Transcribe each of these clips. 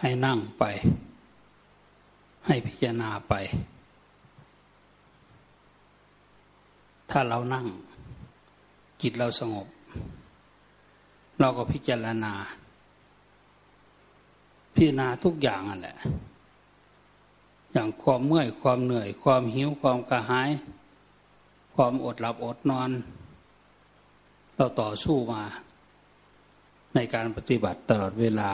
ให้นั่งไป ให้พิจารณาไป ถ้าเรานั่ง จิตเราสงบ เราก็พิจารณา พิจารณาทุกอย่างนั่นแหละ อย่างความเมื่อยความเหนื่อย ความหิวความกระหาย ความอดหลับอดนอน เราต่อสู้มา ในการปฏิบัติตลอดเวลา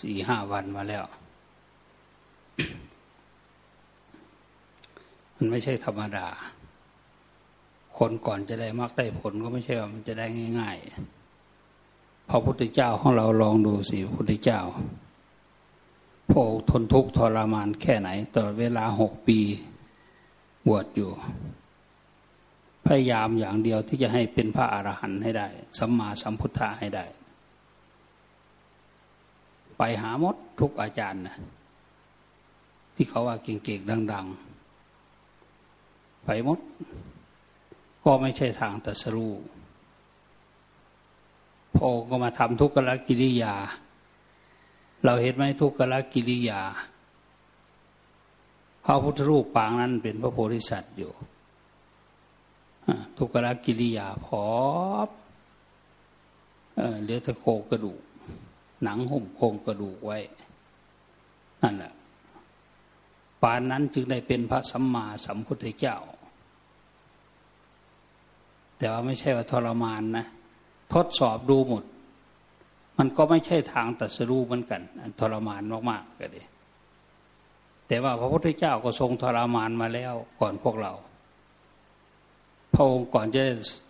สี่ห้าวันมาแล้ว มันไม่ใช่ธรรมดา คนก่อนจะได้มากได้ผลก็ไม่ใช่ว่ามันจะได้ง่ายๆพระพุทธเจ้าของเราลองดูสิพระพุทธเจ้าพระทนทุกข์ทรมานแค่ไหนตลอดเวลาหกปีบวชอยู่ พยายามอย่างเดียวที่จะให้เป็นพระอรหันต์ให้ได้ สัมมาสัมพุทธะให้ได้ ไปหาหมดทุกอาจารย์นะที่เขาว่าเก่งๆดัง ๆ ไปหมด ก็ไม่ใช่ทางตัสรู้พอก็มาทำทุกขลกิริยา เราเห็นไหมทุกขลกิริยาพระพุทธรูปปางนั้นเป็นพระโพธิสัตว์อยู่ทุกขลกิริยาพอเหลือแต่โคกระดูก หนังหุ้มโครงกระดูกไว้ นั่นแหละปานนั้นจึงได้เป็นพระสัมมาสัมพุทธเจ้า แต่ว่าไม่ใช่ว่าทรมานนะ ทดสอบดูหมด มันก็ไม่ใช่ทางตัดสรู้เหมือนกันทรมานมากๆก็ดีแต่ว่าพระพุทธเจ้าก็ทรงทรมานมาแล้วก่อนพวกเรา ระองค์ก่อนจะ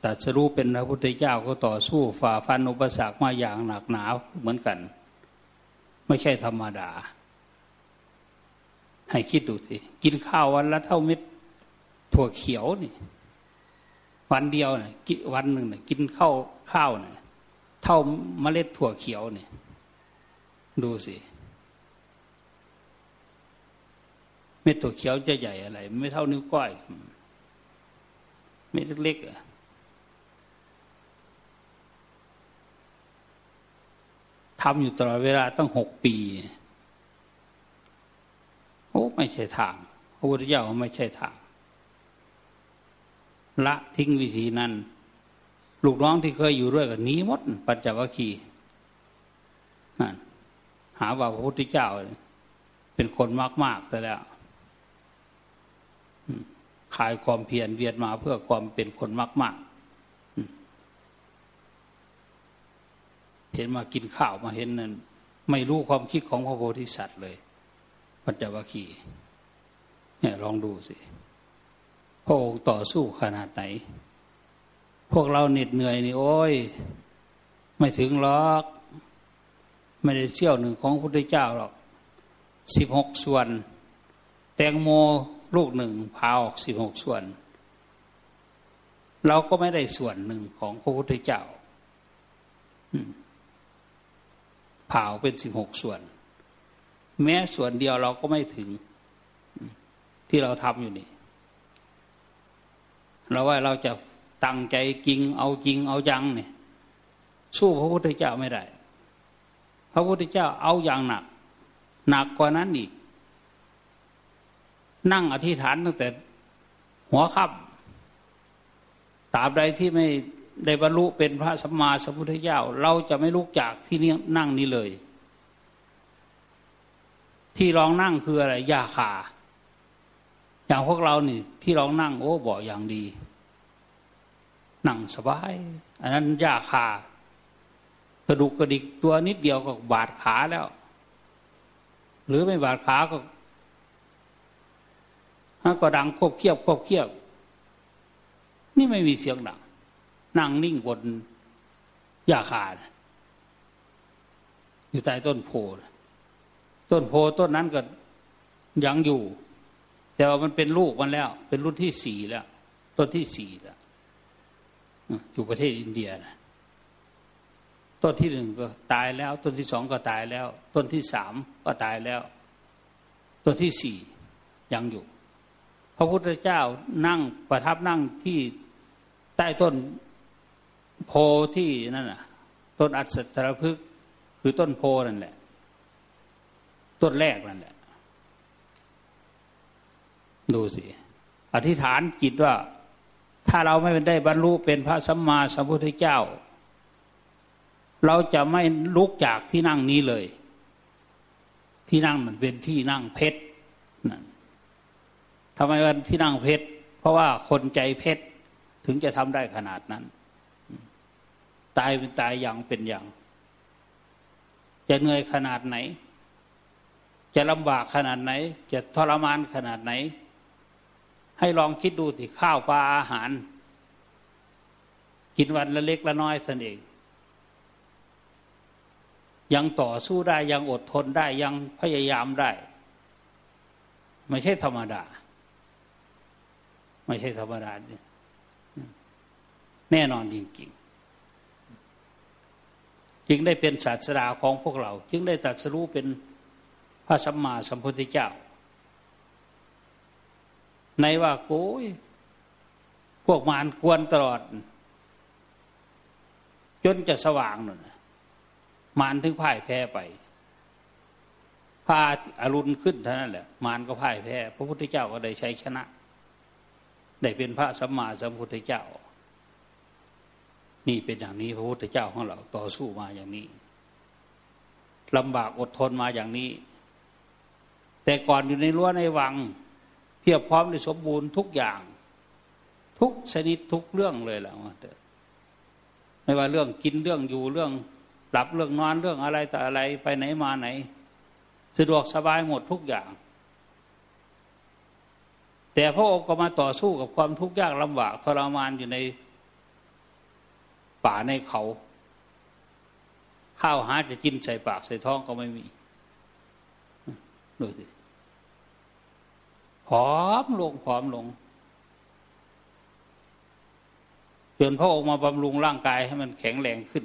ตัดสรู้เป็นพระพุทธเจ้าก็ต่อสู้ฝ่าฟันอุปสรรคมาอย่างหนักหนาเหมือนกัน ไม่ใช่ธรรมดา ให้คิดดูสิกินข้าววันละเท่าเม็ดถั่วเขียวนี่ วันเดียวนี่วันหนึ่งนี่กินข้าวข้าวเนี่ยเท่าเมล็ดถั่วเขียวเนี่ยดูสิเม็ดถั่วเขียวจะใหญ่อะไร ไม่เท่านิ้วก้อย เม็ดเล็กๆอะทำอยู่ตลอดเวลาตั้งหกปี โอ้ไม่ใช่ทางพระพุทธเจ้าไม่ใช่ทาง ละทิ้งวิธีนั้น ลูกน้องที่เคยอยู่ด้วยกับนี้มด ปัญจวัคคีย์นั่นหาว่าพระพุทธเจ้า เป็นคนมากๆแต่แล้ว ขายความเพียรเวียนมาเพื่อความเป็นคนมาก ๆ เห็นมากินข้าวมาเห็นนั่นไม่รู้ความคิดของพระโพธิสัตว์เลยปัญจวัคคีเนี่ยลองดูสิพระองค์ต่อสู้ขนาดไหน พวกเราเหน็ดเหนื่อยนี่โอ้ย ไม่ถึงหรอก ไม่ได้เชี่ยวหนึ่งของพระพุทธเจ้าหรอกสิบหกส่วน แตงโม ลูกหนึ่งพาออกสิบหกส่วน เราก็ไม่ได้ส่วนหนึ่งของพระพุทธเจ้าเผาเป็นสิบหกส่วน แม้ส่วนเดียวเราก็ไม่ถึง ที่เราทำอยู่นี่เราว่าเราจะตั้งใจจริง เอาจริง เอาจังเนี่ยสู้พระพุทธเจ้าไม่ได้ พระพุทธเจ้าเอาอย่างหนัก หนักกว่านั้นอีก นั่งอธิษฐานตั้งแต่หัวค่ำตราบใดที่ไม่ได้บรรลุเป็นพระสัมมาสัมพุทธเจ้า เราจะไม่ลุกจากที่นี่นั่งนี้เลย ที่รองนั่งคืออะไรยาขาอย่างพวกเรานี่ ที่รองนั่งโอ้บออย่างดี นั่งสบาย อันนั้นยาขากระดูกกระดิกตัวนิดเดียวก็บาดขาแล้ว หรือไม่บาดขาก็ ก็ดังควบเคียบควบเคียบ นี่ไม่มีเสียงดังนั่งนิ่งบนหญ้าคาอยู่ใต้ต้นโพต้นโพต้นนั้นก็ยังอยู่ แต่ว่ามันเป็นลูกมันแล้ว เป็นรุ่นที่สี่แล้ว ต้นที่สี่แล้ว อยู่ประเทศอินเดียนะต้นที่หนึ่งก็ตายแล้ว ต้นที่สองก็ตายแล้ว ต้นที่สามก็ตายแล้ว ต้นที่สี่ยังอยู่ พระพุทธเจ้านั่งประทับนั่งที่ใต้ต้นโพที่นั่นน่ะ ต้นอัศตรพฤกคือต้นโพนั่นแหละ ต้นแรกนั่นแหละ ดูสิ อธิษฐานจิตว่า ถ้าเราไม่ได้บรรลุเป็นพระสัมมาสัมพุทธเจ้า เราจะไม่ลุกจากที่นั่งนี้เลย ที่นั่งมันเป็นที่นั่งเพชร ทำไมวันที่นั่งเพชรเพราะว่าคนใจเพชรถึงจะทำได้ขนาดนั้น ตายเป็นตายอย่างเป็นอย่าง จะเหนื่อยขนาดไหน จะลำบากขนาดไหน จะทรมานขนาดไหน ให้ลองคิดดูที่ข้าวปลาอาหาร กินวันละเล็กละน้อยสนเองยังต่อสู้ได้ยังอดทนได้ยังพยายามได้ ไม่ใช่ธรรมดา ไม่ใช่ธรรมดานี่แน่นอนจริงๆ จึงได้เป็นศาสดาของพวกเรา จึงได้ตรัสรู้เป็นพระสัมมาสัมพุทธเจ้า ในว่าโอ้ยพวกมารกวนตลอด จนจะสว่างนั่นมารถึงพ่ายแพ้ไปพาอารุณขึ้นเท่านั้นแหละ มารก็พ่ายแพ้ พระพุทธเจ้าก็ได้ใช้ชนะ ได้เป็นพระสัมมาสัมพุทธเจ้า นี่เป็นอย่างนี้พระพุทธเจ้าของเราต่อสู้มาอย่างนี้ลำบากอดทนมาอย่างนี้ แต่ก่อนอยู่ในรั้วในวัง เพียบพร้อมในสมบูรณ์ทุกอย่าง ทุกชนิดทุกเรื่องเลยแหละไม่ว่าเรื่องกินเรื่องอยู่เรื่องหลับเรื่องนอนเรื่องอะไรแต่อะไรไปไหนมาไหน สะดวกสบายหมดทุกอย่าง แต่พระองค์ก็มาต่อสู้กับความทุกข์ยากลำบากทรมานอยู่ในป่าในเขา ข้าวหาจะกินใส่ปากใส่ท้องก็ไม่มีดูสิผอมลงผอมลงจนพระองค์มาบำรุงร่างกายให้มันแข็งแรงขึ้น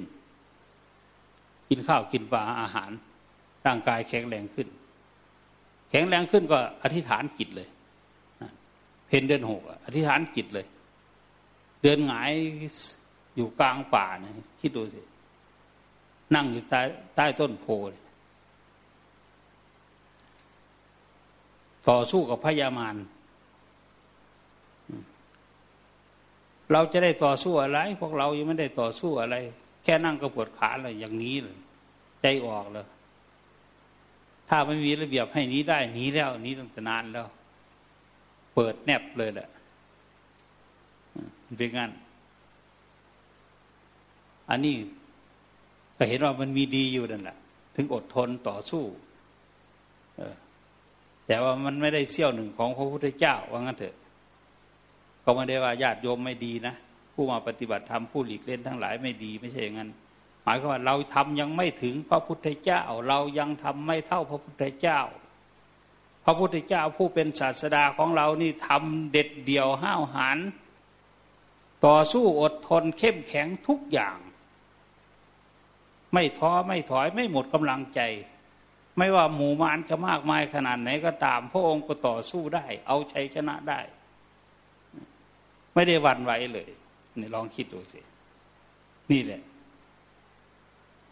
กินข้าวกินปลาอาหาร ร่างกายแข็งแรงขึ้น แข็งแรงขึ้นก็อธิษฐานจิตเลย เพนเดือนหกอธิษฐานจิตเลย เดินหงายอยู่กลางป่าเนี่ยคิดดูสิ นั่งอยู่ใต้ใต้ต้นโพต่อสู้กับพญามารเราจะได้ต่อสู้อะไร พวกเรายังไม่ได้ต่อสู้อะไร แค่นั่งก็ปวดขาเลยอย่างนี้เลย ใจออกเลย ถ้าไม่มีระเบียบให้นี้ได้หนีแล้วหนีตั้งแต่นานแล้ว เปิดแนบเลยแหละเป็นงั้น อันนี้ก็เห็นว่ามันมีดีอยู่นั่นแหละถึงอดทนต่อสู้แต่ว่ามันไม่ได้เสี้ยวหนึ่งของพระพุทธเจ้าว่างั้นเถอะ ก็ไม่ได้ว่าญาติโยมไม่ดีนะผู้มาปฏิบัติธรรมผู้หลีกเล่นทั้งหลายไม่ดีไม่ใช่อย่างนั้นหมายความว่าเราทำยังไม่ถึงพระพุทธเจ้า เรายังทำไม่เท่าพระพุทธเจ้า พระพุทธเจ้าผู้เป็นศาสดาของเรานี่ทำเด็ดเดี่ยวห้าวหาญต่อสู้อดทนเข้มแข็งทุกอย่าง ไม่ท้อไม่ถอยไม่หมดกำลังใจ ไม่ว่าหมู่มารจะมากมายขนาดไหนก็ตาม พระองค์ก็ต่อสู้ได้ เอาชัยชนะได้ ไม่ได้หวั่นไหวเลยนี่ลองคิดดูสิ นี่แหละ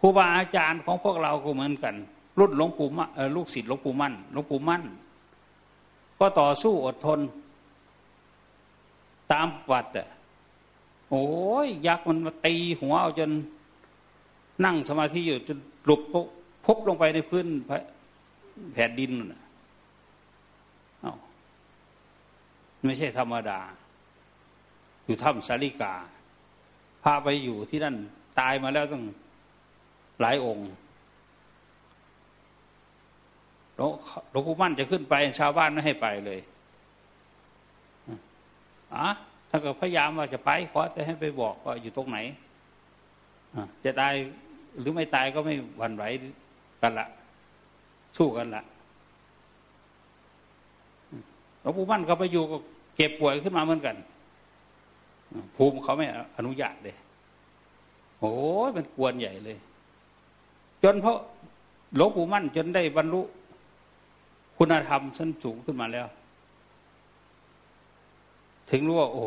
ครูบาอาจารย์ของพวกเราก็เหมือนกัน รุ่นหลวงปู่มั่นลูกศิษย์หลวงปู่มั่นหลวงปู่มั่น ก็ต่อสู้อดทน ตามวัดอะโอ้ยยักษ์มันมาตีหัวเอาจนนั่งสมาธิอยู่จนหลุบพบลงไปในพื้นแผ่นดินน่ะไม่ใช่ธรรมดา อยู่ถ้ำสาริกา พาไปอยู่ที่นั่น ตายมาแล้วตั้งหลายองค์ หลวงปู่มั่นจะขึ้นไป ชาวบ้านไม่ให้ไปเลยอะถ้าเกิดพยายามว่าจะไปขอจะให้ไปบอกว่าอยู่ตรงไหนจะตายหรือไม่ตายก็ไม่หวั่นไหวกันละสู้กันละหลวงปู่มั่นเขาไปอยู่ก็เก็บป่วยขึ้นมาเหมือนกัน ภูมิเขาไม่อนุญาตเลยโอ้ยมันกวนใหญ่เลย จนเพราะหลวงปู่มั่นจนได้บรรลุ คุณธรรมชั้นสูงขึ้นมาแล้ว ถึงรู้ว่า โอ้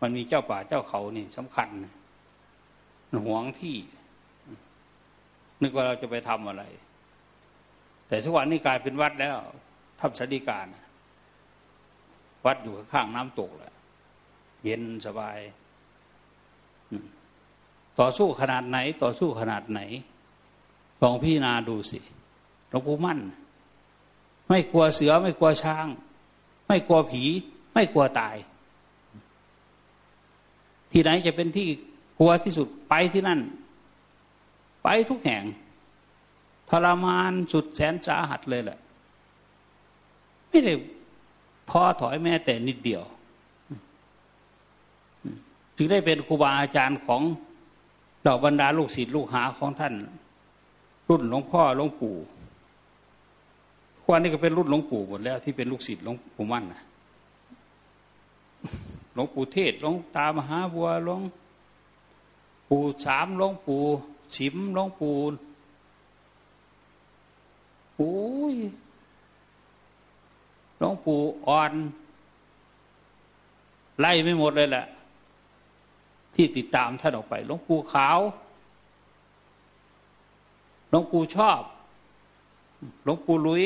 มันมีเจ้าป่าเจ้าเขานี่สำคัญหวงที่ นึกว่าเราจะไปทำอะไร แต่ทุกวันนี้กลายเป็นวัดแล้วทำสติการ วัดอยู่ข้างน้ำตกแหละเย็นสบาย ต่อสู้ขนาดไหน ต่อสู้ขนาดไหนลองพี่นาดูสิหลวงปู่มั่น ไม่กลัวเสือไม่กลัวช้าง ไม่กลัวผี ไม่กลัวตาย ที่ไหนจะเป็นที่กลัวที่สุดไปที่นั่น ไปทุกแห่งทรมานสุดแสนสาหัสเลยแหละ ไม่ได้ท้อถอยแม้แต่นิดเดียวจึงได้เป็นครูบาอาจารย์ของเหล่าบรรดาลูกศิษย์ลูกหาของท่าน รุ่นหลวงพ่อหลวงปู่ วันนี้ก็เป็นรุ่นหลวงปู่หมดแล้ว ที่เป็นลูกศิษย์หลวงปู่มั่นนะหลวงปู่เทศหลวงตามหาบัวหลวงปู่สามหลวงปู่ฉิมหลวงปู่โอ้ยหลวงปู่อ่อน ไล่ไม่หมดเลยแหละ ที่ติดตามท่านออกไปหลวงปู่ขาวหลวงปู่ชอบหลวงปู่ลุย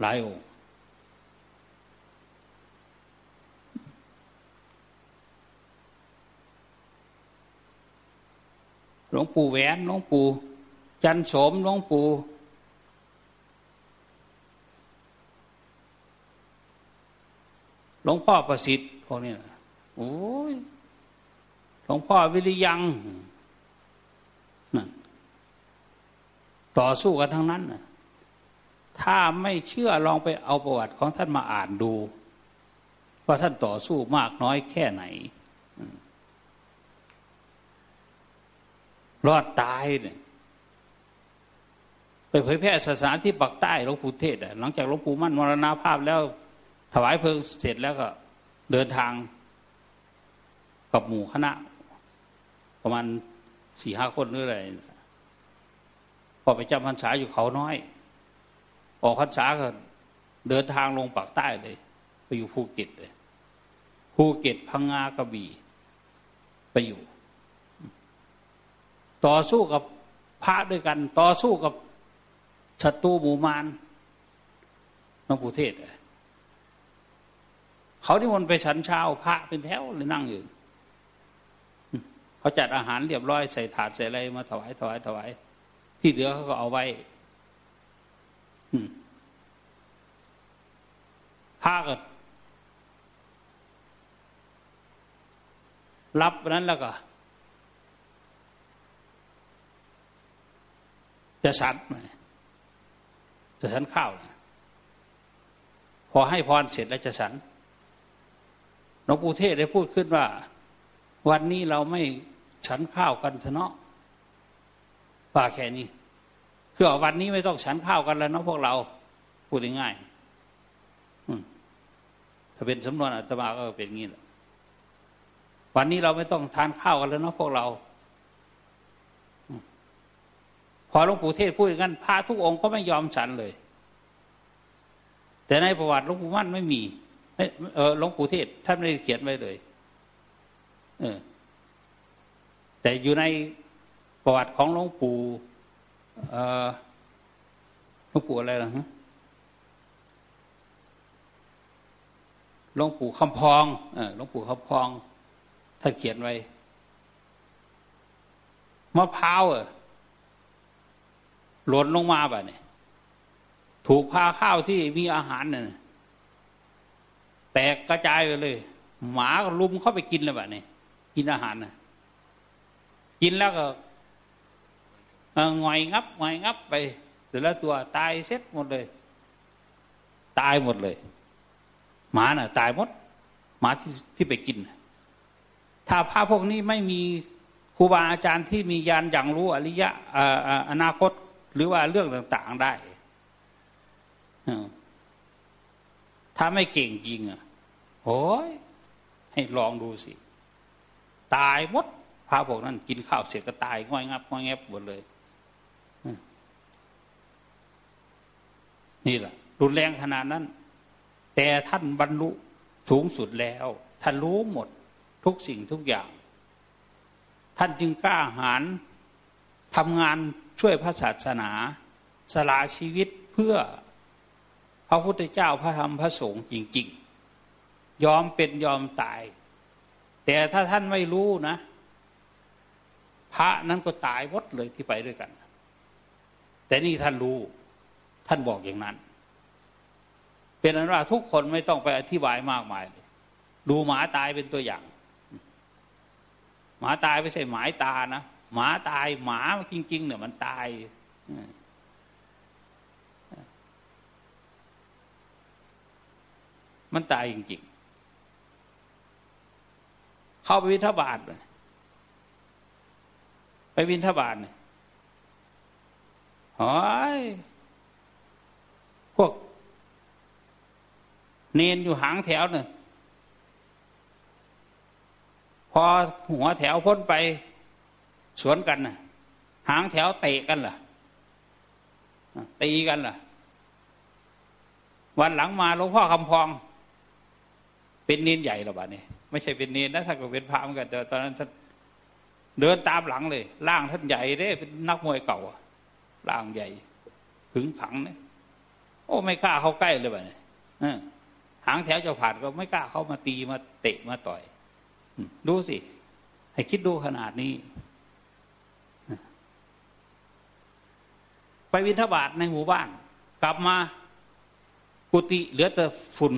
หลายองค์ หลวงปู่แหวนหลวงปู่จันสมหลวงปู่หลวงพ่อประสิทธิ์พวกนี้โอ้ยหลวงพ่อวิริยังนั่นต่อสู้กันทั้งนั้น ถ้าไม่เชื่อลองไปเอาประวัติของท่านมาอ่านดู ว่าท่านต่อสู้มากน้อยแค่ไหน รอดตายเนี่ยไปเผยแพร่ศาสนาที่ปักใต้หลวงปู่เทศหลังจากหลวงปู่มั่นมรณาภาพแล้ว ถวายเพลิงเสร็จแล้วก็เดินทางกับหมู่คณะ ประมาณสี่ห้าคนหรืออะไรพอไปจำพรรษาอยู่เขาน้อย ออกพรรษาก็เดินทางลงปักษ์ใต้เลย ไปอยู่ภูเก็ตเลยภูเก็ตพังงากระบี่ไปอยู่ ต่อสู้กับพระด้วยกัน ต่อสู้กับศัตรูหมู่มารของปู่เทสก์เขาที่มนไปฉันเช้าพระเป็นแถวเลยนั่งอยู่เขาจัดอาหารเรียบร้อยใส่ถาดใส่อะไรมาถวายถวายถวาย ที่เหลือเขาก็เอาไว้ พระก็รับนั้นแล้วก็จะสันจะสันข้าวพอให้พรเสร็จแล้วจะสันหลวงปู่เทศได้พูดขึ้นว่า วันนี้เราไม่ฉันข้าวกันเถอะเนาะป่าแค่นี้ คือวันนี้ไม่ต้องฉันข้าวกันแล้วเนาะพวกเรา พูดง่ายถ้าเป็นสำนวนอาตมาก็เป็นงี้แหละวันนี้เราไม่ต้องทานข้าวกันแล้วเนาะพวกเราพอหลวงปู่เทศพูดอย่างนั้นพระทุกองค์ก็ไม่ยอมฉันเลย แต่ในประวัติหลวงปู่มั่นไม่มีเออหลวงปู่เทศท่านไม่ได้เขียนไว้เลย เออ แต่อยู่ในประวัติของหลวงปู่ หลวงปู่อะไรล่ะฮะหลวงปู่คำพองหลวงปู่คำพองท่านเขียนไว้มะพร้าวหล่นลงมาแบบนี้ถูกพาข้าวที่มีอาหารเนี่ยแตกกระจายไปเลย หมาลุมเข้าไปกินเลยแบบนี้กินอาหารนะกินแล้วก็ งอยงับงอยงับไปแต่ละตัวตายเซ็ตหมดเลย ตายหมดเลย หมาน่ะ ตายหมด หมาที่ที่ไปกิน ถ้าพระพวกนี้ไม่มีครูบาอาจารย์ที่มียานอย่างรู้อริยะอนาคตหรือว่าเรื่องต่าง ๆได้ถ้าไม่เก่งจริงอะโอ้ยให้ลองดูสิ ตายหมดพระพวกนั้น กินข้าวเสร็จก็ตายง่อยงับง่อยแงบหมดเลย นี่แหละรุนแรงขนาดนั้น แต่ท่านบรรลุสูงสุดแล้ว ท่านรู้หมดทุกสิ่งทุกอย่าง ท่านจึงกล้าหาญทำงานช่วยพระศาสนา สละชีวิตเพื่อพระพุทธเจ้าพระธรรมพระสงฆ์จริง ๆ ยอมเป็นยอมตาย แต่ถ้าท่านไม่รู้นะ พระนั้นก็ตายวัดเลยที่ไปด้วยกัน แต่นี่ท่านรู้ ท่านบอกอย่างนั้น เป็นอันว่าทุกคนไม่ต้องไปอธิบายมากมายเลยดูหมาตายเป็นตัวอย่าง หมาตายไม่ใช่หมายตานะหมาตายหมาจริง ๆ เนี่ยมันตายมันตายจริง ๆ เข้าไปวิทบาทไปวินทบาทเนี่ยหอย พวก เนนอยู่หางแถวเนี่ยพอหัวแถวพ้นไปสวนกันนะหางแถวเตะกันล่ะตีกันล่ะ วันหลังมาหลวงพ่อคำพอง เป็นเนนใหญ่หรอบ้านี่ไม่ใช่เป็นเนนนะถ้าก็เป็นพระเหมือนกันแต่ตอนนั้นท่านเดินตามหลังเลย ร่างท่านใหญ่เด้เป็นนักมวยเก่าร่างใหญ่ ถึงขังเนี่ย โอ้ไม่กล้าเข้าใกล้เลยบ้านี่หางแถวจะผ่านก็ไม่กล้าเข้ามาตีมาเตะมาต่อยดูสิ ให้คิดดูขนาดนี้ ไปวินทบาทในหมู่บ้าน กลับมากุฏิเหลือแต่ฝุ่น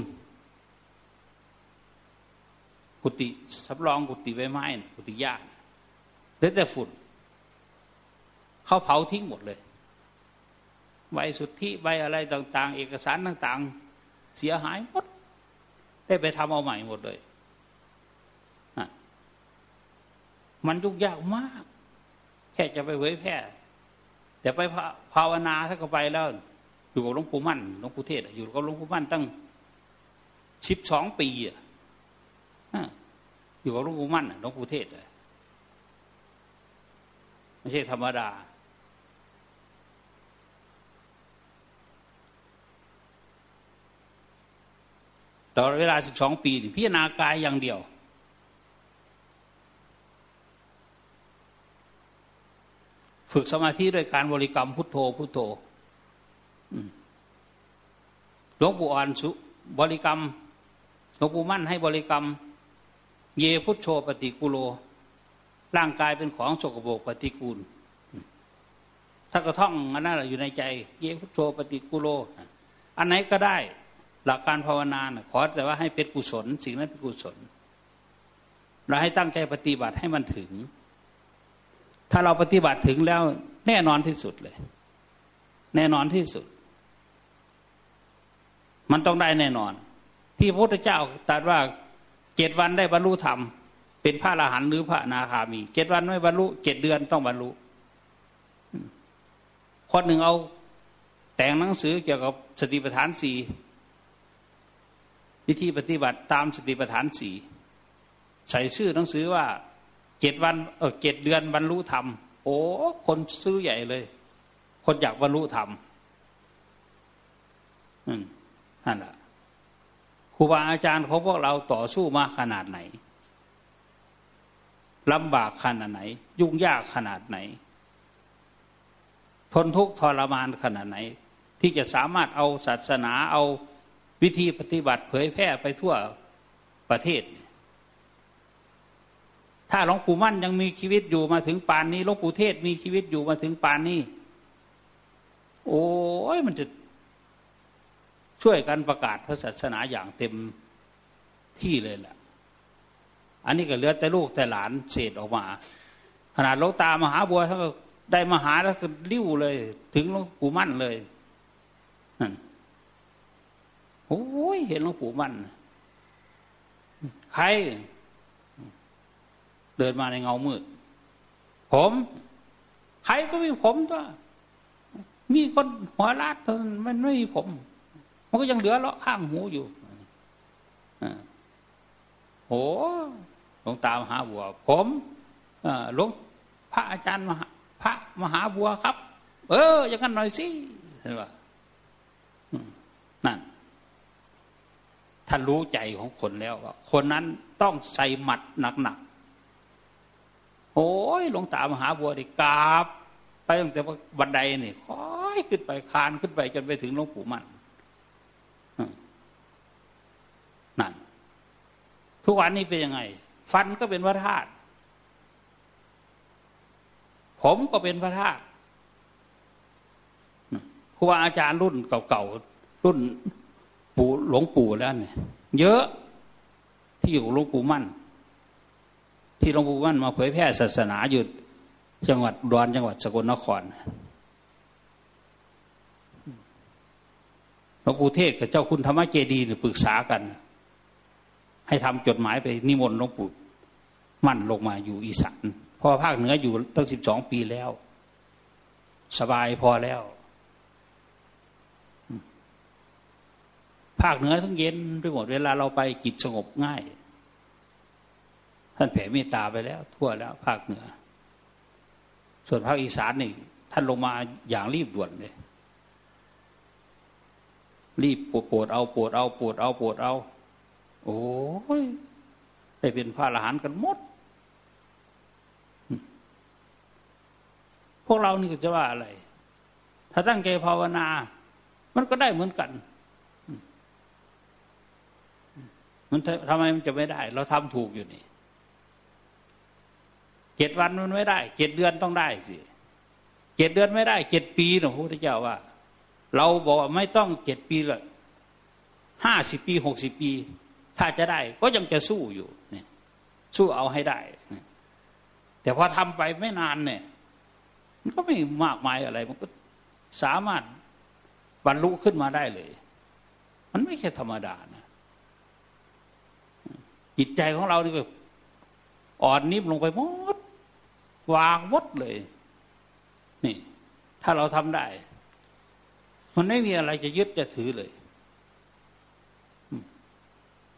กุฏิสำรองกุฏิใบไม้กุฏิหญ้าเหลือแต่ฝุ่นเขาเผาทิ้งหมดเลย ใบสุทธิใบอะไรต่าง ๆ เอกสารต่าง ๆ เสียหายหมด ได้ไปทำเอาใหม่หมดเลยมันยุ่งยากมาก แค่จะไปเผยแพร่แต่ไปภาวนาถ้าก็ไปแล้ว อยู่กับหลวงปู่มั่นหลวงปู่เทศ อยู่กับหลวงปู่มั่นตั้งสิบสองปีอะอยู่กับหลวงปู่มั่นหลวงปู่เทศไม่ใช่ธรรมดา ต่อเวลาสิบสองปีพิจารณากายอย่างเดียว ฝึกสมาธิด้วยการบริกรรมพุทโธพุทโธหลวงปู่อ่อนสุบริกรรมหลวงปู่มั่นให้บริกรรม เยพุทโธปฏิกุโล ร่างกายเป็นของสกปรกปฏิกูล ถ้ากระท่องอันนั้นอยู่ในใจ เยพุทโธปฏิกุโล อันไหนก็ได้ หลักการภาวนาขอแต่ว่าให้เป็นกุศล สิ่งนั้นเป็นกุศล เราให้ตั้งใจปฏิบัติให้มันถึง ถ้าเราปฏิบัติถึงแล้วแน่นอนที่สุดเลย แน่นอนที่สุด มันต้องได้แน่นอน ที่พระพุทธเจ้าตรัสว่าเจ็ดวันได้บรรลุธรรม เป็นพระอรหันต์หรือพระนาคามีเจ็ดวันไม่บรรลุเจ็ดเดือนต้องบรรลุคนหนึ่งเอาแต่งหนังสือเกี่ยวกับสติปัฏฐานสี่ วิธีปฏิบัติตามสติปัฏฐานสี่ใส่ชื่อหนังสือว่าเจ็ดวันเออเจ็ดเดือนบรรลุธรรม โอ้คนซื้อใหญ่เลย คนอยากบรรลุธรรมนั่นแหละครูบาอาจารย์ของพวกเราต่อสู้มาขนาดไหนลำบากขนาดไหน ยุ่งยากขนาดไหน ทนทุกข์ทรมานขนาดไหน ที่จะสามารถเอาศาสนาเอา วิธีปฏิบัติเผยแพร่ไปทั่วประเทศ ถ้าหลวงปู่มั่นยังมีชีวิตอยู่มาถึงปานนี้หลวงปู่เทศมีชีวิตอยู่มาถึงปานนี้ โอ้ยมันจะช่วยกันประกาศพระศาสนาอย่างเต็มที่เลยแหละอันนี้ก็เหลือแต่ลูกแต่หลานเศษออกมา ขนาดลวงตามหาบัวท่านก็ได้มหาแล้วก็ริ้วเลย ถึงหลวงปู่มั่นเลยนั่น โอ้ยเห็นหลวงปู่มั่นใคร เดินมาในเงามืด ผม ใครก็มีผมตัวมีคนหัวลาดมันไม่มีผม มันก็ยังเหลือเลาะข้างหูอยู่โอ้หลวงตามหาบัว ผมหลวงพระอาจารย์มหาพระมหาบัวครับ เออ อย่างนั้นหน่อยสิเห็นป่ะนั่น ท่านรู้ใจของคนแล้วว่าคนนั้นต้องใส่หมัดหนักๆโอ้ยหลวงตามหาบัวดิกราบ ไปตั้งแต่บันไดนี่ค่อยขึ้นไปคานขึ้นไปจนไปถึงหลวงปู่มั่นนั่นทุกวันนี้เป็นยังไง ฟันก็เป็นพระธาตุผมก็เป็นพระธาตุครูบาอาจารย์รุ่นเก่าๆรุ่น ปู่หลวงปู่แล้วเนี่ยเยอะที่อยู่หลวงปู่มั่น ที่หลวงปู่มั่นมาเผยแพร่ศาสนาอยู่จังหวัดดอนจังหวัดสกลนครหลวงปู่เทศกับเจ้าคุณธรรมเจดีเนี่ยปรึกษากัน ให้ทำจดหมายไปนิมนต์หลวงปู่มั่นลงมาอยู่อีสานพอภาคเหนืออยู่ตั้งสิบสองปีแล้ว สบายพอแล้ว ภาคเหนือทั้งเย็นไปหมดเวลาเราไปจิตสงบง่าย ท่านแผ่เมตตาไปแล้ว ทั่วแล้ว ภาคเหนือ ส่วนภาคอีสานนี่ท่านลงมาอย่างรีบด่วนเลยรีบปวดปวดเอาปวดเอาปวดเอาปวดเอา โอ้ยได้เป็นพระอรหันต์กันหมด พวกเรานี่จะว่าอะไร ถ้าตั้งใจภาวนา มันก็ได้เหมือนกัน มันทำไมมันจะไม่ได้ เราทำถูกอยู่นี่เจ็ดวันมันไม่ได้เจ็ดเดือนต้องได้สิเจ็ดเดือนไม่ได้เจ็ดปีนะพระพุทธเจ้าว่า เราบอกว่าไม่ต้องเจ็ดปีละห้าสิบปีหกสิบปี ถ้าจะได้ก็ยังจะสู้อยู่เนี่ยสู้เอาให้ได้ แต่พอทำไปไม่นานเนี่ย มันก็ไม่มากมายอะไร มันก็สามารถบรรลุขึ้นมาได้เลย มันไม่ใช่ธรรมดา จิตใจของเรานี่ก็อ่อนนิ่มลงไปหมด วางหมดเลย นี่ ถ้าเราทำได้ มันไม่มีอะไรจะยึดจะถือเลย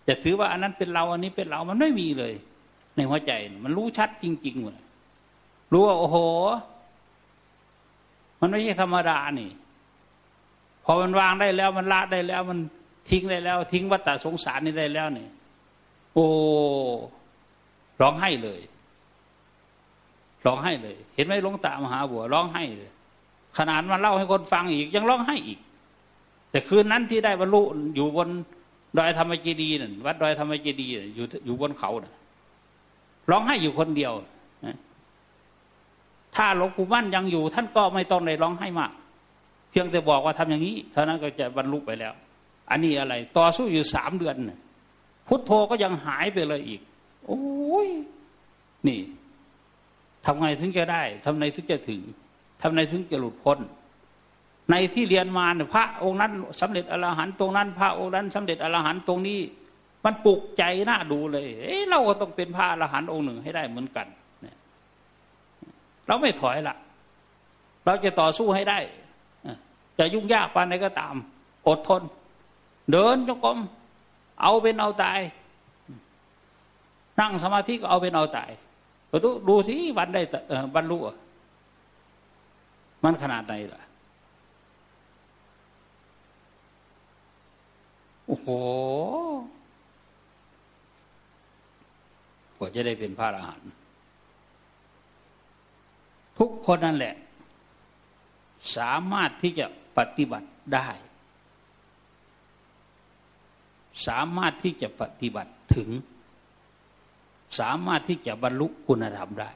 จะถือว่าอันนั้นเป็นเราอันนี้เป็นเรา มันไม่มีเลย ในหัวใจ มันรู้ชัดจริงๆเลยรู้ว่าโอ้โห มันไม่ใช่ธรรมดานี่ พอมันวางได้แล้ว มันละได้แล้ว มันทิ้งได้แล้ว ทิ้งวัฏสงสารนี่ได้แล้วนี่ โอ้ร้องไห้เลยร้องไห้เลย เห็นไหมลงตามหาบัวร้องไห้เลยขนาดมาเล่าให้คนฟังอีก ยังร้องไห้อีก แต่คืนนั้นที่ได้บรรลุอยู่บนดอยธรรมเจดีนั่นวัดดอยธรรมเจดีอยู่อยู่บนเขาน่ะร้องไห้อยู่คนเดียวถ้าหลวงปู่มั่นยังอยู่ ท่านก็ไม่ต้องในร้องไห้มาก เพียงแต่บอกว่าทำอย่างนี้ เท่านั้นก็จะบรรลุไปแล้ว อันนี้อะไร ต่อสู้อยู่สามเดือน พุทโธก็ยังหายไปเลยอีก โอ้ยนี่ทำไงถึงจะได้ทำไงถึงจะถึงทำไงถึงจะหลุดพ้นในที่เรียนมาเนี่ยพระองค์นั้นสำเร็จอรหันต์ตรงนั้น พระองค์นั้นสำเร็จอรหันต์ตรงนี้ มันปลุกใจน่าดูเลย เอ้เราก็ต้องเป็นพระอรหันต์องค์หนึ่งให้ได้เหมือนกันเราไม่ถอยละเราจะต่อสู้ให้ได้จะยุ่งยากปานใดก็ตาม อดทน เดินจงกรม เอาเป็นเอาตาย นั่งสมาธิก็เอาเป็นเอาตายดูดูสิวันได้บรรลุมันขนาดไหนล่ะโอ้โหกว่าจะได้เป็นพระอรหันต์ทุกคนนั่นแหละ สามารถที่จะปฏิบัติได้ สามารถที่จะปฏิบัติถึง สามารถที่จะบรรลุคุณธรรมได้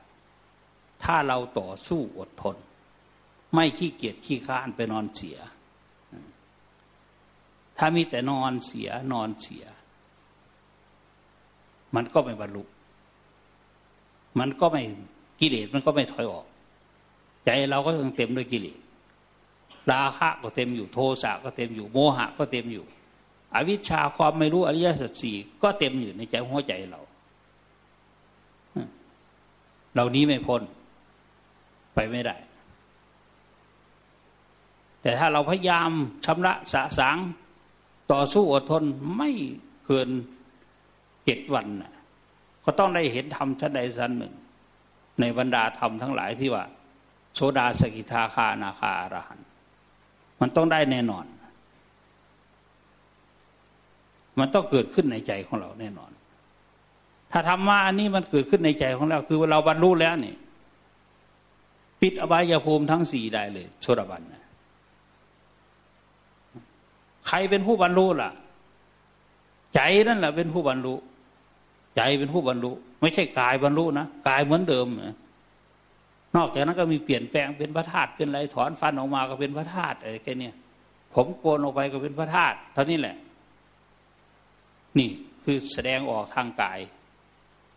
ถ้าเราต่อสู้อดทน ไม่ขี้เกียจขี้ค้านไปนอนเสีย ถ้ามีแต่นอนเสียนอนเสีย มันก็ไม่บรรลุ มันก็ไม่กิเลสมันก็ไม่ถอยออก ใจเราก็ยังเต็มด้วยกิเลสราคะก็เต็มอยู่โทสะก็เต็มอยู่โมหะก็เต็มอยู่ อวิชชาความไม่รู้อริยสัจสี่ก็เต็มอยู่ในใจหัวใจเราเหล่านี้ไม่พ้น ไปไม่ได้ แต่ถ้าเราพยายามชำระสะสางต่อสู้อดทนไม่เกินเจ็ดวันก็ต้องได้เห็นธรรมชั้นใดชั้นหนึ่ง ในบรรดาธรรมทั้งหลายที่ว่า โสดาสกิทาคานาคาอรหันมันต้องได้แน่นอน มันต้องเกิดขึ้นในใจของเราแน่นอน ถ้าธรรมะอันนี้มันเกิดขึ้นในใจของเรา คือเราบรรลุแล้วนี่ปิดอบายภูมิทั้งสี่ได้เลยโชดบันนะใครเป็นผู้บรรลุล่ะ ใจนั่นแหละเป็นผู้บรรลุ ใจเป็นผู้บรรลุ ไม่ใช่กายบรรลุนะกายเหมือนเดิมนะนอกจากนั้นก็มีเปลี่ยนแปลงเป็นพระธาตุเป็นอะไรถอนฟันออกมาก็เป็นพระธาตุอะไรแค่นี้ผมโกนออกไปก็เป็นพระธาตุเท่านี้แหละ นี่คือแสดงออกทางกาย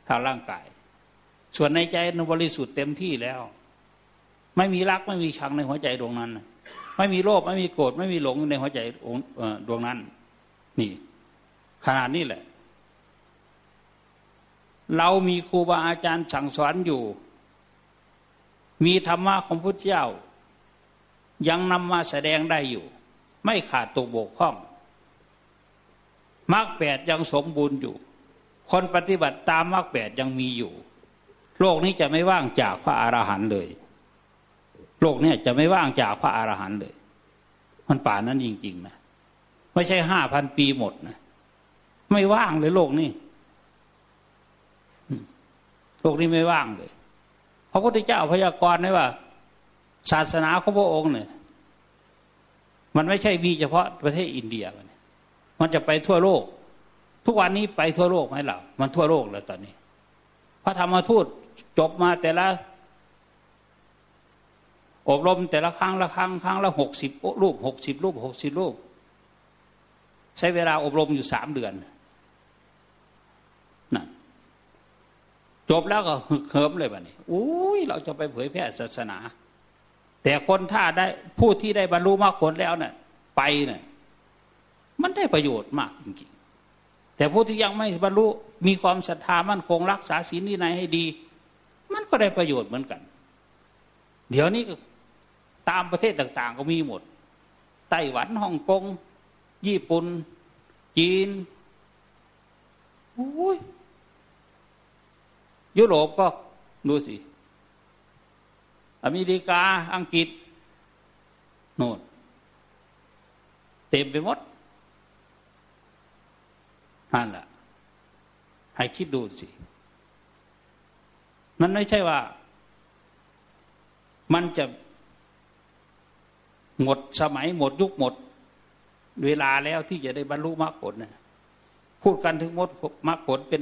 ทางร่างกาย ส่วนในใจนบริสุทธิ์เต็มที่แล้ว ไม่มีรักไม่มีชังในหัวใจดวงนั้น ไม่มีโลภไม่มีโกรธไม่มีหลงในหัวใจดวงนั้น นี่ ขนาดนี้แหละ เรามีครูบาอาจารย์สั่งสอนอยู่ มีธรรมะของพุทธเจ้า ยังนำมาแสดงได้อยู่ ไม่ขาดตกบกพร่อง มรรคแปดยังสมบูรณ์อยู่ คนปฏิบัติตามมรรคแปดยังมีอยู่ โลกนี้จะไม่ว่างจากพระอรหันต์เลย โลกนี้จะไม่ว่างจากพระอรหันต์เลย มันป่านั้นจริง ๆ นะ ไม่ใช่ห้าพันปีหมดนะ ไม่ว่างเลยโลกนี้ โลกนี้ไม่ว่างเลย พระพุทธเจ้าพยากรณ์ไว้ว่า ศาสนาของพระองค์เนี่ย มันไม่ใช่มีเฉพาะประเทศอินเดียมัน มันจะไปทั่วโลก ทุกวันนี้ไปทั่วโลกไหมล่ะมันทั่วโลกแล้วตอนนี้ พระธรรมทูตจบมาแต่ละอบรมแต่ละครั้งละครั้งครั้งละหกสิบรูปหกสิบรูปหกสิบรูป ใช้เวลาอบรมอยู่สามเดือนนั่นจบแล้วก็หึกเหิมเลยบ้านี้อุ้ยเราจะไปเผยแพร่ศาสนา แต่คนถ้าได้ผู้ที่ได้บรรลุมรรคผลแล้วเนะ่ยไปเนะ่ย มันได้ประโยชน์มากจริงๆแต่ผู้ที่ยังไม่บรรลุมีความศรัทธามั่นคงรักษาศีลนี่ไหนให้ดี มันก็ได้ประโยชน์เหมือนกัน เดี๋ยวนี้ตามประเทศต่าง ๆ ก็มีหมดไต้หวันฮ่องกงญี่ปุ่น จีนโอ้ยยุโรปก็ดูสิ อเมริกา อังกฤษ โน่น เต็มไปหมด นั่นแหละให้คิดดูสิมันไม่ใช่ว่า มันจะหมดสมัยหมดยุคหมด เวลาแล้วที่จะได้บรรลุมรรคผลนะพูดกันถึงมดมรรคผลเป็น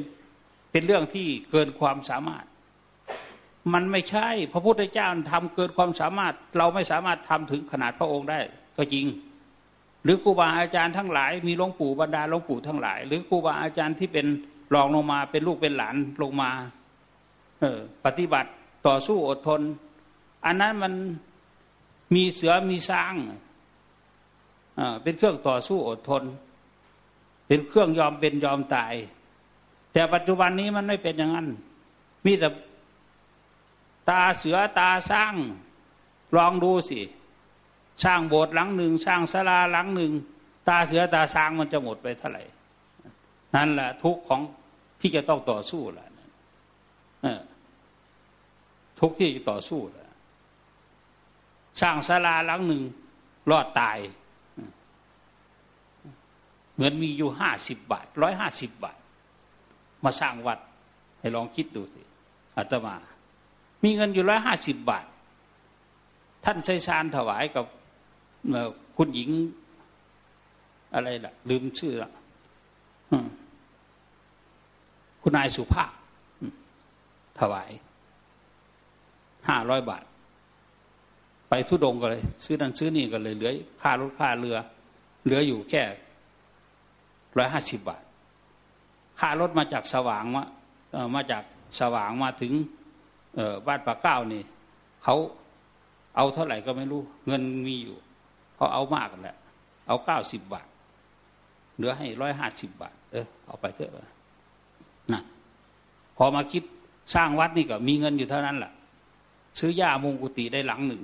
เป็นเรื่องที่เกินความสามารถ มันไม่ใช่ พระพุทธเจ้าทำเกินความสามารถ เราไม่สามารถทำถึงขนาดพระองค์ได้ ก็จริง หรือครูบาอาจารย์ทั้งหลาย มีหลวงปู่บรรดาหลวงปู่ทั้งหลาย หรือครูบาอาจารย์ที่เป็นรองลงมาเป็นลูกเป็นหลานลงมาเออปฏิบัติต่อสู้อดทน อันนั้นมันมีเสือมีสร้างเป็นเครื่องต่อสู้อดทน เป็นเครื่องยอมเป็นยอมตาย แต่ปัจจุบันนี้มันไม่เป็นอย่างนั้น มีแต่ตาเสือตาสร้าง ลองดูสิ สร้างโบสถ์หลังหนึ่งสร้างศาลาหลังหนึ่ง ตาเสือตาสร้างมันจะหมดไปเท่าไหร่นั่นแหละทุกของที่จะต้องต่อสู้แหละทุกที่จะต่อสู้แหละสร้างศาลาหลังหนึ่งรอดตาย เหมือนมีอยู่ห้าสิบบาทร้อยห้าสิบบาท มาสร้างวัด ให้ลองคิดดูสิอาตมา มีเงินอยู่ร้อยห้าสิบบาท ท่านใช้ชานถวายกับ คุณหญิงอะไรล่ะ ลืมชื่อละคุณนายสุภาพถวายห้าร้อยบาท ไปทุดงก็เลย ซื้อนั่นซื้อนี่ก็เลยเหลือค่ารถค่าเรือ เหลืออยู่แค่ร้อยห้าสิบบาท ค่ารถมาจากสว่างมามาจากสว่างมาถึงบ้านปากเก้านี่เขาเอาเท่าไหร่ก็ไม่รู้ เงินมีอยู่ เขาเอามากกันแหละเอาเก้าสิบบาทเหลือให้ร้อยห้าสิบบาท เออเอาไปเถอะนะพอมาคิดสร้างวัดนี่ก็มีเงินอยู่เท่านั้นแหละซื้อยามุงกุฏิได้หลังหนึ่ง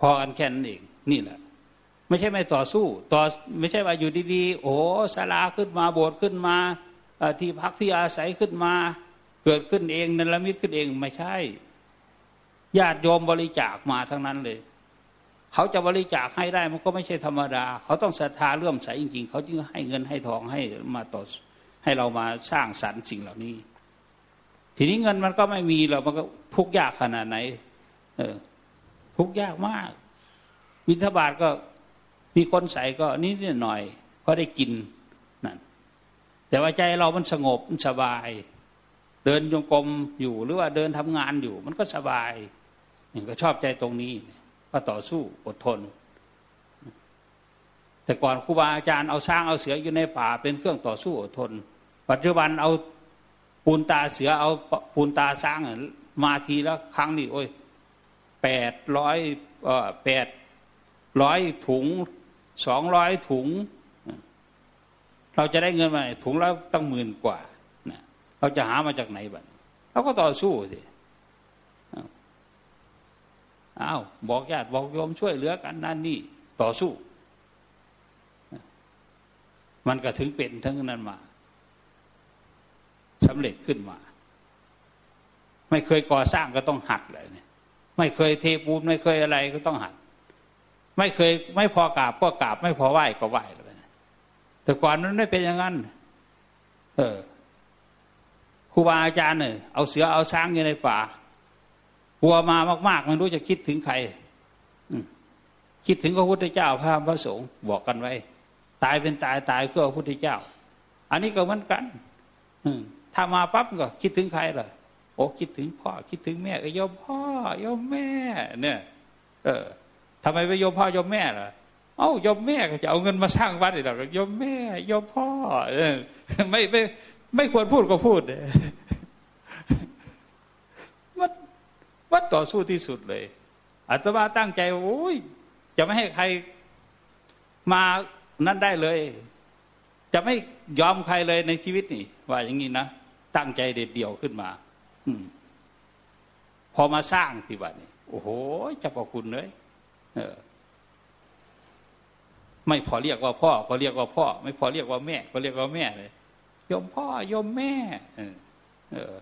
พอกันแค่นั้นเองนี่แหละ ไม่ใช่ไม่ต่อสู้ ต่อไม่ใช่ว่าอยู่ดีๆ โอ้ศาลาขึ้นมาโบสถ์ขึ้นมาที่พักที่อาศัยขึ้นมา เกิดขึ้นเองนันละมิตรขึ้นเองไม่ใช่ ญาติโยมบริจาคมาทั้งนั้นเลย เขาจะบริจาคให้ได้มันก็ไม่ใช่ธรรมดา เขาต้องศรัทธาเลื่อมใสจริง ๆ เขาจึงให้เงินให้ทองให้มาต่อให้เรามาสร้างสรรค์สิ่งเหล่านี้ ทีนี้เงินมันก็ไม่มีเรามันก็ทุกยากขนาดไหน เออ ทุกยากมากบิณฑบาตก็มีคนใส่ก็นิดหน่อยก็ได้กินนั่นแต่ว่าใจเรามันสงบมันสบาย เดินจงกรมอยู่หรือว่าเดินทำงานอยู่ มันก็สบายนี่ก็ชอบใจตรงนี้ ก็ต่อสู้อดทน แต่ก่อนครูบาอาจารย์เอาสร้างเอาเสืออยู่ในป่า เป็นเครื่องต่อสู้อดทน ปัจจุบันเอาปูนตาเสือเอาปูนตาสร้างมาทีแล้วครั้งนี้โอ้ยแปดร้อยแปดร้อยถุงสองร้อยถุง เราจะได้เงินมาถุงแล้วตั้งหมื่นกว่าเราจะหามาจากไหนบ้างเราก็ต่อสู้สิ อ้าวบอกญาติบอกโยมช่วยเหลือกันนั่นนี่ต่อสู้ มันก็ถึงเป็นทั้งนั้นมาสำเร็จขึ้นมา ไม่เคยก่อสร้างก็ต้องหัดเลยเนี่ยไม่เคยเทปูนไม่เคยอะไรก็ต้องหัด ไม่เคยไม่พอกราบก็กราบ ไม่พอไหว้ก็ไหว้เลยแต่ก่อนนั้นไม่เป็นอย่างนั้น เออครูบาอาจารย์เนี่ยเอาเสือเอาช้างอยู่ในป่า กลัวมามากๆไม่รู้จะคิดถึงใครคิดถึงพระพุทธเจ้าพระพระสงฆ์บอกกันไว้ ตายเป็นตายตายเพื่อพระพุทธเจ้า อันนี้ก็เหมือนกันถ้ามาปั๊บก็ คิดถึงใครล่ะโอ้คิดถึงพ่อคิดถึงแม่ก็ยมพ่อยมแม่ เนี่ย เออทำไมไปยมพ่อยมแม่ล่ะเอ้ายมแม่ก็จะเอาเงินมาสร้างวัดอีกหรอกยมแม่ยมพ่อเออไม่ไม่ไม่ควรพูดก็พูดวัด วัดต่อสู้ที่สุดเลยอาตมาตั้งใจโอ้ยจะไม่ให้ใครมานั่นได้เลย จะไม่ยอมใครเลยในชีวิตนี่ว่าอย่างนี้นะตั้งใจเด็ดเดี่ยวขึ้นมา อืม พอมาสร้างที่บ้านนี่โอ้โหจะพอคุณเลยเออ ไม่พอเรียกว่าพ่อ ก็เรียกว่าพ่อ ไม่พอเรียกว่าแม่ ก็เรียกว่าแม่เลยยมพ่อยมแม่ เออ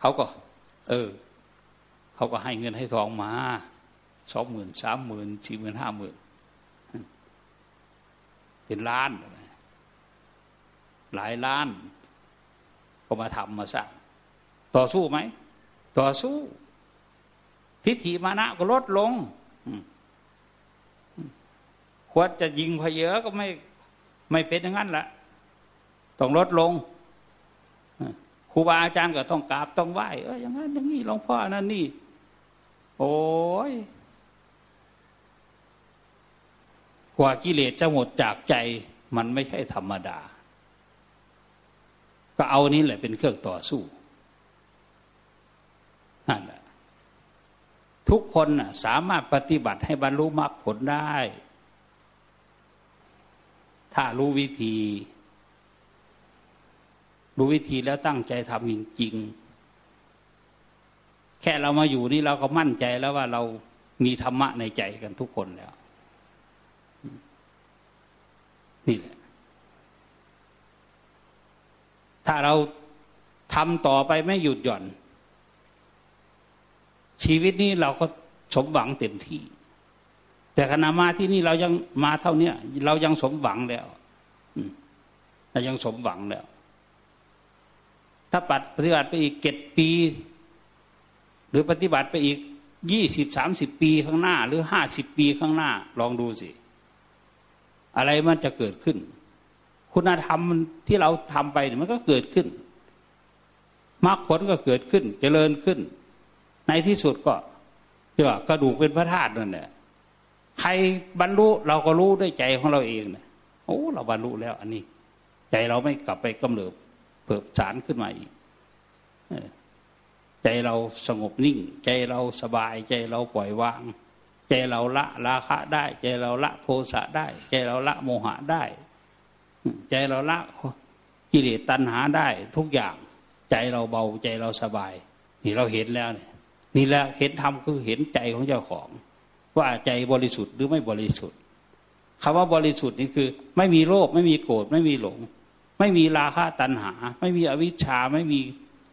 เขาก็ เออ เขาก็ให้เงินให้ทองมาสองหมื่นสามหมื่นสี่หมื่นห้าหมื่นเป็นล้าน หลายล้าน ก็มาทำมาสร้างต่อสู้ไหม ต่อสู้ ทิฏฐิมานะก็ลดลงควรจะยิงพเยอะก็ไม่ ไม่เป็นอย่างนั้นละต้องลดลง รูบาอาจารย์ก็ต้องกราบต้องไหว้เอออย่างนั้นอย่างนี้หลวงพ่อนั่นนี่ โอ้ยกว่ากิเลสจะหมดจากใจ มันไม่ใช่ธรรมดา ก็เอานี้แหละเป็นเครื่องต่อสู้นั่นแหละทุกคนน่ะสามารถปฏิบัติให้บรรลุมรรคผลได้ ถ้ารู้วิธี รู้วิธีแล้วตั้งใจทำจริงๆแค่เรามาอยู่นี่เราก็มั่นใจแล้วว่าเรามีธรรมะในใจกันทุกคนแล้ว นี่แหละ ถ้าเราทำต่อไปไม่หยุดหย่อน ชีวิตนี้เราก็สมหวังเต็มที่ แต่ขณะมาที่นี่เรายังมาเท่านี้เรายังสมหวังแล้วเรายังสมหวังแล้ว ถ้าปฏิบัติไปอีกเจ็ดปี หรือปฏิบัติไปอีกยี่สิบสามสิบปีข้างหน้า หรือห้าสิบปีข้างหน้า ลองดูสิ อะไรมันจะเกิดขึ้น คุณธรรมที่เราทำไปมันก็เกิดขึ้นมรรคผลก็เกิดขึ้นจเจริญขึ้น ในที่สุดก็เรียกว่ากระดูกเป็นพระธาตุนั่นแหละใครบรรลุเราก็รู้ด้วยใจของเราเองนะโอ้ เราบรรลุแล้ว อันนี้ ใจเราไม่กลับไปกำเริบเพิบสารขึ้นมาอีก ใจเราสงบนิ่ง ใจเราสบาย ใจเราปล่อยวาง ใจเราละราคะได้ ใจเราละโทสะได้ ใจเราละโมหะได้ ใจเราละกิเลสตัณหาได้ทุกอย่าง ใจเราเบาใจเราสบาย นี่เราเห็นแล้วเนี่ยนี่แหละเห็นธรรมคือเห็นใจของเจ้าของ ว่าใจบริสุทธิ์หรือไม่บริสุทธิ์คำว่าบริสุทธิ์นี่คือ ไม่มีโลภไม่มีโกรธไม่มีหลง ไม่มีราคะตัณหา ไม่มีอวิชชาไม่มี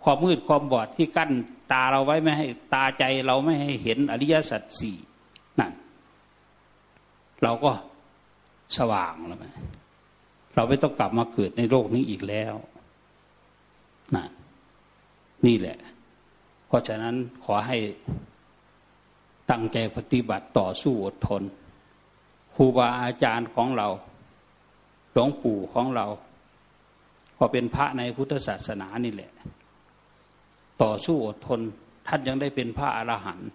ความมืดความบอดที่กั้นตาเราไว้ไม่ให้ตาใจเราไม่ให้เห็นอริยสัจสี่นั่น เราก็สว่างแล้วไหมเราไม่ต้องกลับมาเกิดในโลกนี้อีกแล้วนะนี่แหละ เพราะฉะนั้นขอให้ตั้งใจปฏิบัติต่อสู้อดทนครูบาอาจารย์ของเราหลวงปู่ของเราพอเป็นพระในพุทธศาสนานี่แหละ ต่อสู้อดทน ท่านยังได้เป็นพระอรหันต์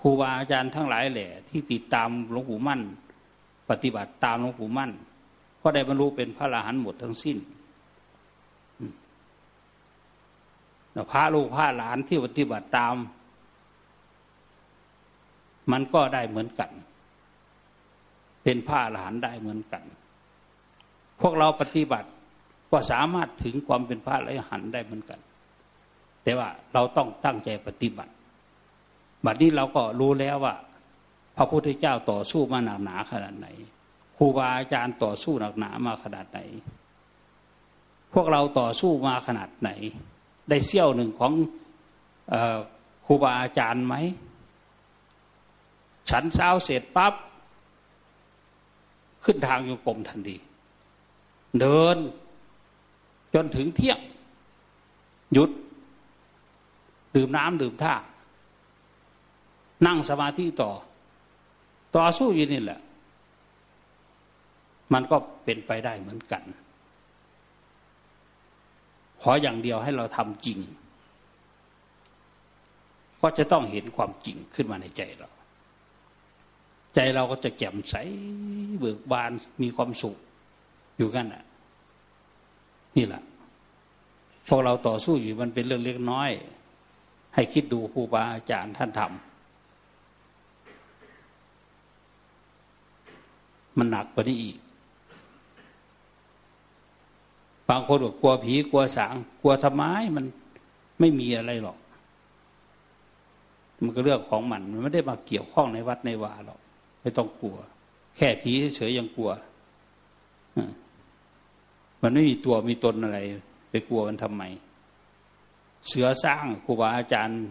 ครูบาอาจารย์ทั้งหลายแหละที่ติดตามหลวงปู่มั่น ปฏิบัติตามหลวงปู่มั่นก็ได้บรรลุเป็นพระอรหันต์หมดทั้งสิ้นพระลูกพระหลานที่ปฏิบัติตาม มันก็ได้เหมือนกัน เป็นพระอรหันต์ได้เหมือนกัน พวกเราปฏิบัติก็สามารถถึงความเป็นพระอรหันต์ได้เหมือนกัน แต่ว่าเราต้องตั้งใจปฏิบัติ บัดนี้เราก็รู้แล้วว่า พระพุทธเจ้าต่อสู้มาหนักหนาขนาดไหนครูบาอาจารย์ต่อสู้หนักหนามาขนาดไหน พวกเราต่อสู้มาขนาดไหน ได้เสี้ยวหนึ่งของครูบาอาจารย์ไหม ฉันเช้าเสร็จปั๊บขึ้นทางโยกรมทันทีเดิน จนถึงเที่ยงหยุด ดื่มน้ำดื่มท่า นั่งสมาธิต่อ ต่อสู้อยู่นี่แหละ มันก็เป็นไปได้เหมือนกัน ขออย่างเดียวให้เราทำจริง ก็จะต้องเห็นความจริงขึ้นมาในใจเรา ใจเราก็จะแจ่มใสเบิกบานมีความสุขอยู่กันอะ นี่แหละพวกเราต่อสู้อยู่มันเป็นเรื่องเล็กน้อย ให้คิดดูครูบาอาจารย์ท่านทำมันหนักกว่านี้อีก บางคนบอกกลัวผีกลัวสาง กลัวทำไมมันไม่มีอะไรหรอก มันก็เรื่องของมัน มันไม่ได้มาเกี่ยวข้องในวัดในวาหรอก ไม่ต้องกลัว แค่ผีเฉยๆยังกลัวมันไม่มีตัวมีตนอะไร ไปกลัวมันทำไม เสือสร้างครูบาอาจารย์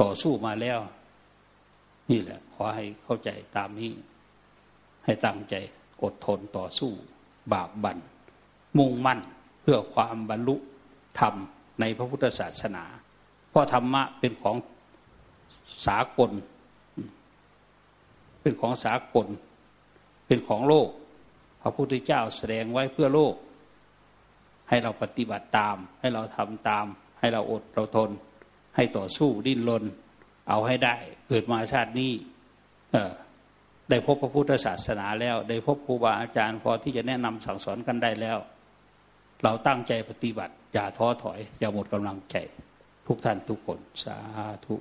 ต่อสู้มาแล้ว นี่แหละ ขอให้เข้าใจตามนี้ ให้ตั้งใจอดทนต่อสู้ บาปบันมุ่งมั่นเพื่อความบรรลุธรรมในพระพุทธศาสนา เพราะธรรมะเป็นของสากล เป็นของสากล เป็นของโลก พระพุทธเจ้าแสดงไว้เพื่อโลก ให้เราปฏิบัติตาม ให้เราทำตาม ให้เราอดเราทน ให้ต่อสู้ดิ้นรนเอาให้ได้ เกิดมาชาตินี้เออได้พบพระพุทธศาสนาแล้ว ได้พบครูบาอาจารย์พอที่จะแนะนำสั่งสอนกันได้แล้ว เราตั้งใจปฏิบัติ อย่าท้อถอย อย่าหมดกำลังใจ ทุกท่านทุกคนสาธุ